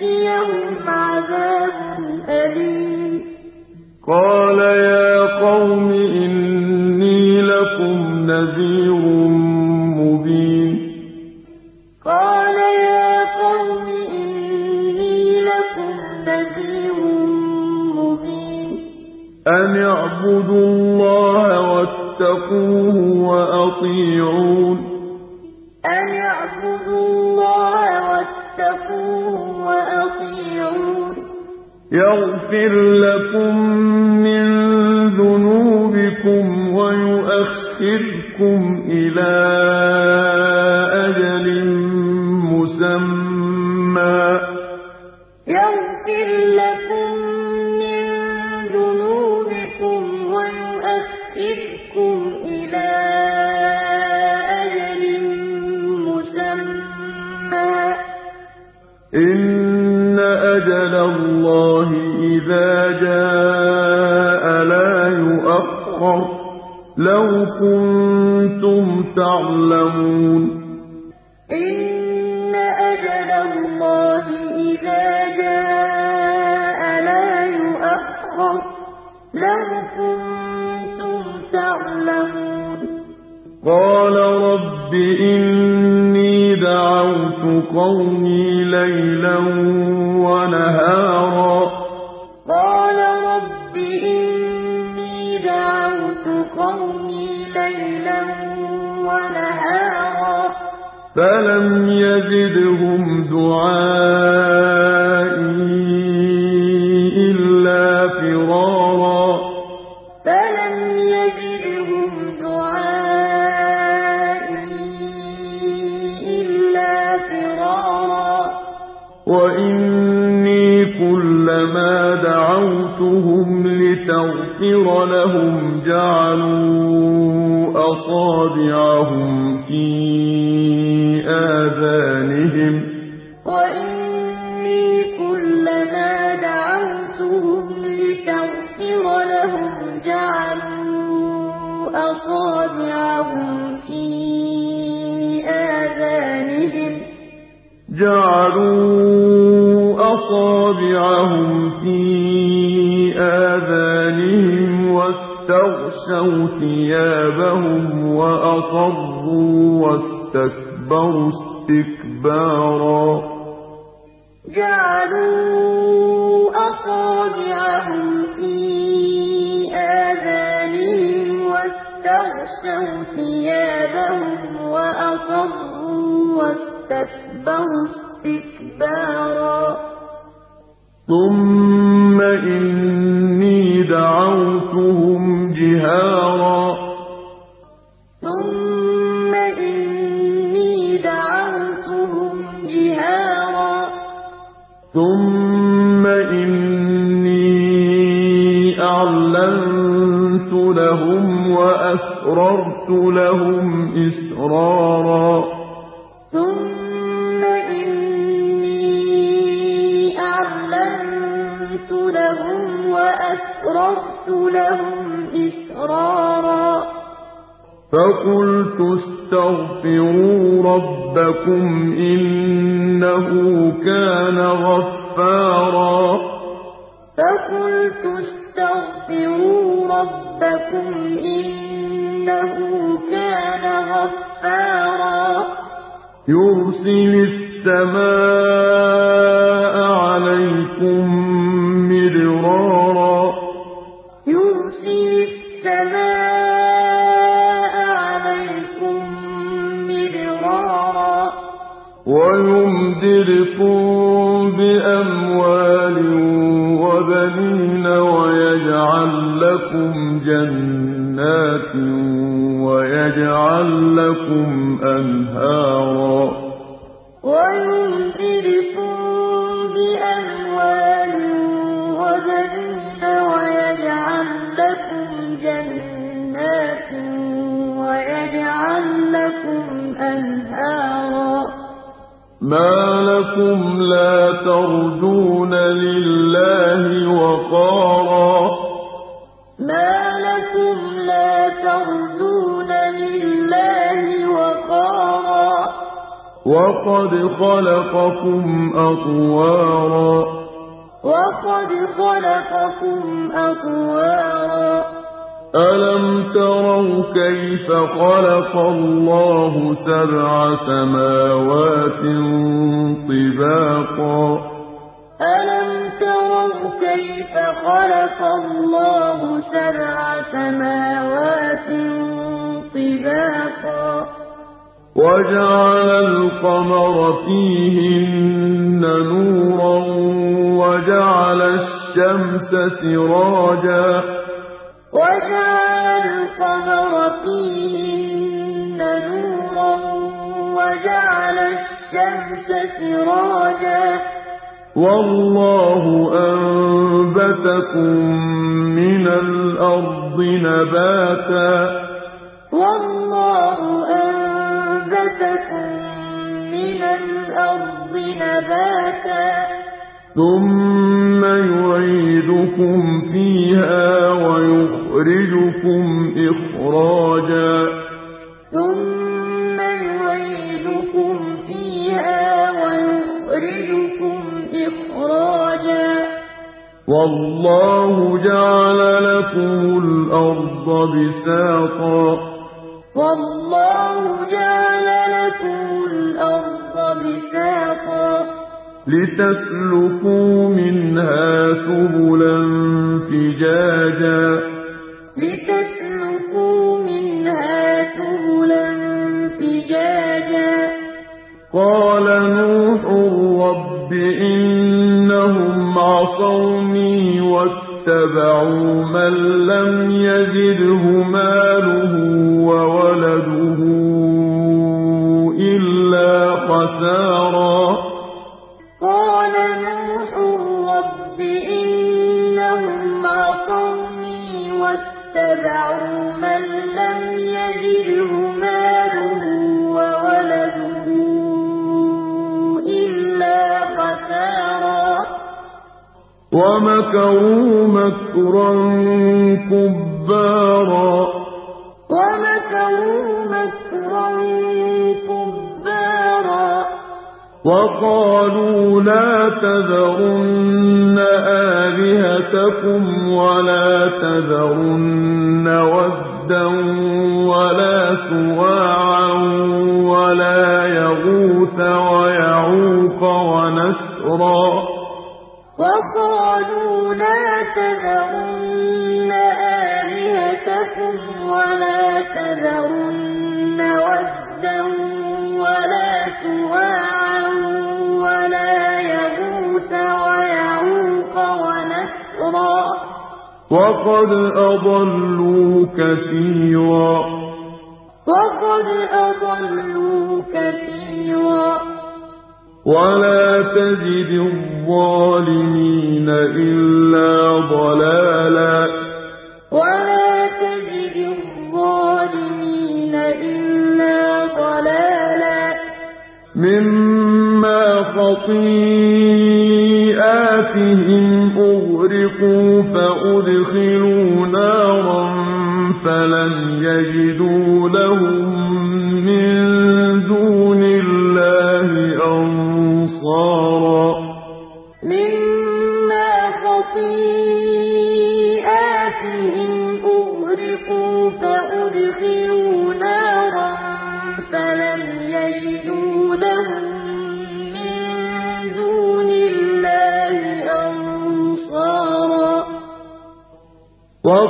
يأتيهم عذاب أليم. قال يا قوم إني لكم نذير مبين. قال يا قوم إني لكم نذير مبين. أن اعبدوا الله واتقوه وأطيعون. أن اعبدوا الله واتقوه وأطيعون يغفر لكم من ذنوبكم ويؤخركم إلى أجل مسمى. لو كنتم تعلمون. إن أجل الله إذا جاء لا يؤخر. لو كنتم تعلمون. قال رب إني دعوت قومي ليلا فلم يزدهم دعائي أصابعهم في آذانهم. وإني كلما دعوتهم لتغفر لهم جعلوا أصابعهم في آذانهم. واستغشوا ثيابهم وأصروا واستكبروا استكبارا. جعلوا أصابعهم في آذانهم واستغشوا ثيابهم وأصروا واستكبروا استكبارا. ثم إني دعوتهم جهارا. ثم إني دعوتهم جهارا. ثم إني أعلنت لهم وأسررت لهم إسرارا وأسررت لهم إسرارا. فقلت استغفروا ربكم إنه كان غفارا. فقلت استغفروا ربكم إنه كان غفارا. يرسل السماء عليكم ويمددكم بأموال وبنين ويجعل لكم جنات ويجعل لكم أنهارا ويمددكم بأموال وبنين ويجعل لكم جنات ويجعل لكم أنهارا ما لكم لا ترجون لله وقارا ما لكم لا ترجون لله وقارا وقد خلقكم أطوارا وقد خلقكم أطوارا أَلَمْ تَرَوْا كَيْفَ خَلَقَ اللَّهُ سَبْعَ سَمَاوَاتٍ طِبَاقًا؟ أَلَمْ تَرَوْا كَيْفَ خَلَقَ اللَّهُ سَبْعَ سَمَاوَاتٍ طِبَاقًا؟ وَجَعَلَ الْقَمَرَ فِيهِنَّ نُورًا وَجَعَلَ الشَّمْسَ سِرَاجًا وَجَعَلَ الْقَمَرَ فِيهِنَّ نُورًا وَجَعَلَ الشَّمْسَ سِرَاجًا. وَاللَّهُ أَنبَتَكُم مِّنَ الْأَرْضِ نَبَاتًا. وَاللَّهُ أَنبَتَكُم مِّنَ الْأَرْضِ نَبَاتًا. ثُمَّ يُعِيدُكُمْ فِيهَا وَيُخْرِجُكُمْ الْأَرْضَ بِسَاطًا. لِّتَسْلُكُوا مِنْهَا سُبُلًا فِجَاجًا. لِّتَسْلُكُوا مِنْهَا سُبُلًا فِجَاجًا. قَالَ نُوحٌ رَّبِّ إِنَّهُمْ عَصَوْنِي وَاتَّبَعُوا مَن لَّمْ يَزِدْهُ مَالُهُ وَوَلَدُهُ خَسَارًا قَالَ نُوحٌ رَّبِّ إِنَّهُمْ عَصَوْنِي وَاتَّبَعُوا مَن لَّمْ يَزِدْهُ مَالُهُ وَوَلَدُهُ إِلَّا خَسَارًا. وَمَكَرُوا مَكْرًا كُبَّارًا. وَقَالُوا لَا تَذَرُنَّ آلِهَتَكُمْ وَلَا تَذَرُنَّ وَدًّا وَلَا سُوَاعًا وَلَا يَغُوثَ وَيَعُوقَ وَنَسْرًا. وَقَالُوا لَا تَذَرُنَّ آلِهَتَكُمْ وَلَا تَذَرُنَّ وَقَدْ أَضَلُّوا كَثِيرًا. وَقَدْ أَضَلُّوا كَثِيرًا. وَلَا تَزِدِ الظَّالِمِينَ إِلَّا ضَلَالًا. وَلَا تَزِدِ الظَّالِمِينَ إِلَّا ضَلَالًا. مِّمَّا خَطِيئَاتِهِمْ أُغْرِقُوا فَأُدْخِلُوا نَارًا فَلَمْ يَجِدُوا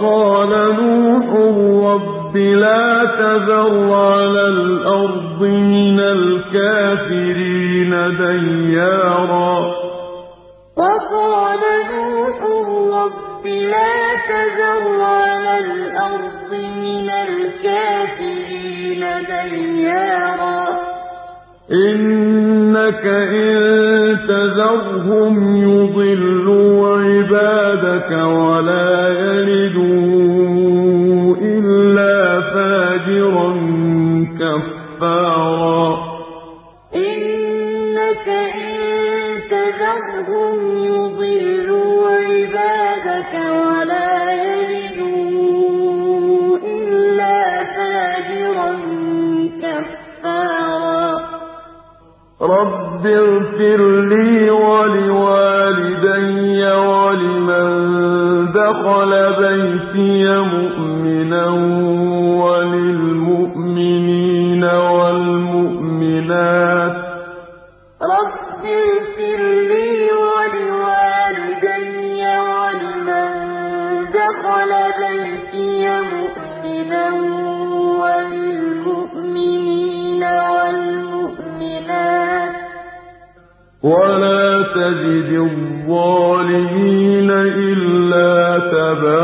وَقَالَ نُوحٌ رَّبِّ لَا تَذَرْ عَلَى الْأَرْضِ مِنَ الْكَافِرِينَ دَيَّارًا وَقَالَ نُوحٌ رب لا تذر على الأرض من الكافرين ديارا إنك إن تذرهم يضلوا عبادك ولا يلدوا إلا فاجرا كفارا إنك إن تذرهم رب اغفر لي ولوالدي ولمن دخل بيتي مؤمنا ولا تزد الظالمين إلا تبارا